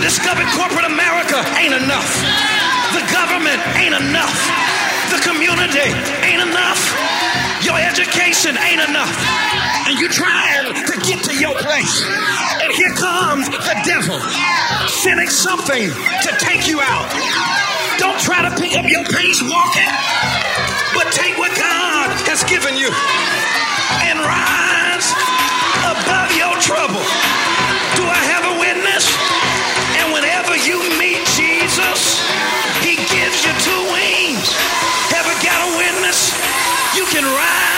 discovered corporate America ain't enough. The government ain't enough. The community ain't enough. Your education ain't enough. And you're trying to get to your place. And here comes the devil sending something to take you out. Don't try to pick up your pace walking, but take what God has given you and rise above your trouble. Do I have a witness? And whenever you meet Jesus, he gives you two wings. Ever got a witness? You can rise